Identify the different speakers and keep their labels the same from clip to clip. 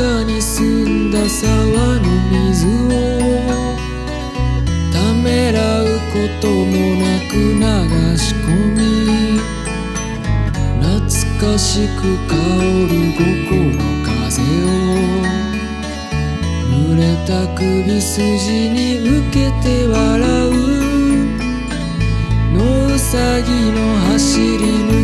Speaker 1: かに澄んだ沢の水をためらうこともなく流し込み懐かしく香る五個の風を濡れた首筋に受けて笑う野うさぎの走り抜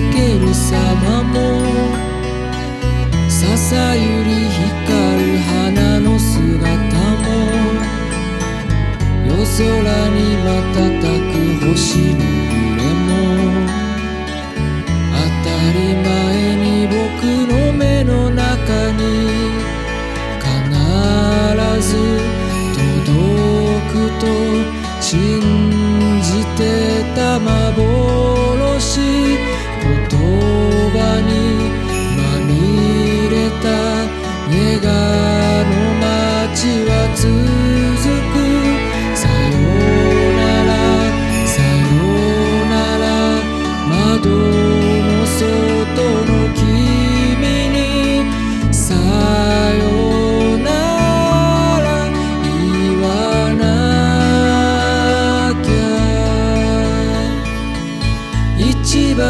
Speaker 1: 窓の外の君にさよなら言わなきゃ一番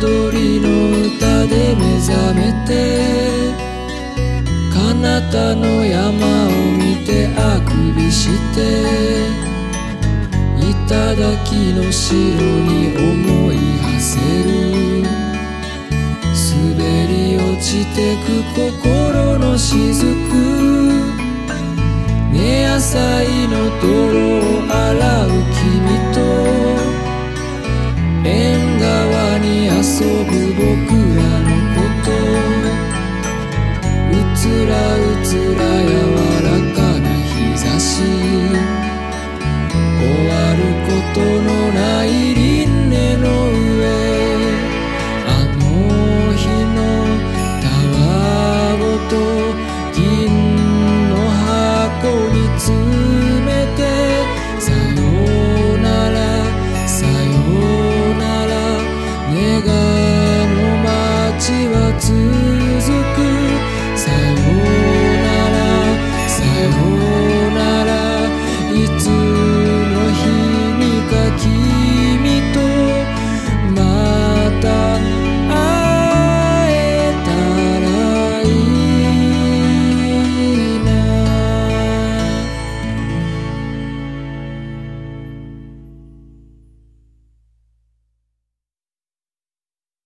Speaker 1: 鳥の歌で目覚めて彼方の山を見てあくびして頂の城に思いせる。滑り落ちてく心の雫。根浅いの泥を洗う君と。縁側に遊ぶ僕らのこと。うつらうつら柔らかな日差し。終わる Here.